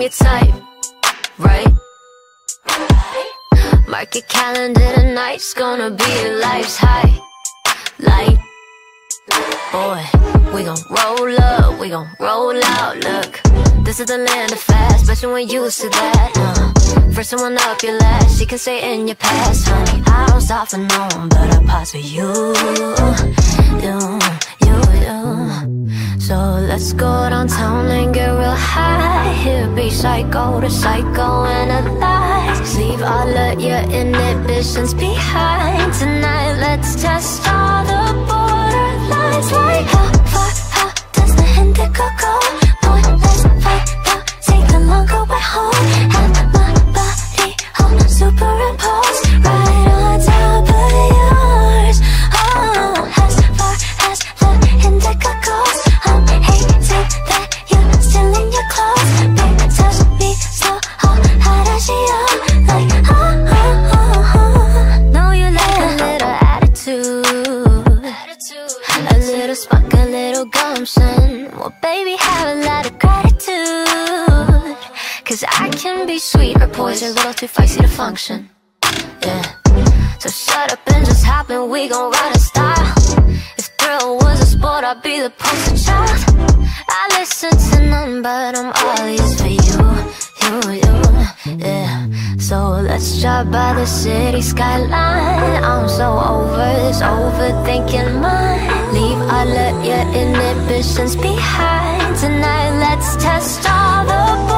your type, right? Mark your calendar tonight's gonna be your life's high Light Boy, we gon' roll up, we gon' roll out, look This is the land of fast, but you ain't used to that, uh First someone up your last, she can stay in your past, honey. I don't stop for no one, but I pause for you. You, you, you go downtown and get real high. Here be psycho to psycho analyze Leave all of your inhibitions behind Tonight let's test all the borderlines. Like A little spunk, a little gumption. Well, baby, have a lot of gratitude. Cause I can be sweet or poison, a little too feisty to function. Yeah. So shut up and just hop in, we gon' ride in style If thrill was a sport, I'd be the poster child. I listen to none, but I'm all ears for you, you, you, yeah. So let's drive by the city skyline. I'm so over this overthinking mind all of your inhibitions behind Tonight. Let's test all the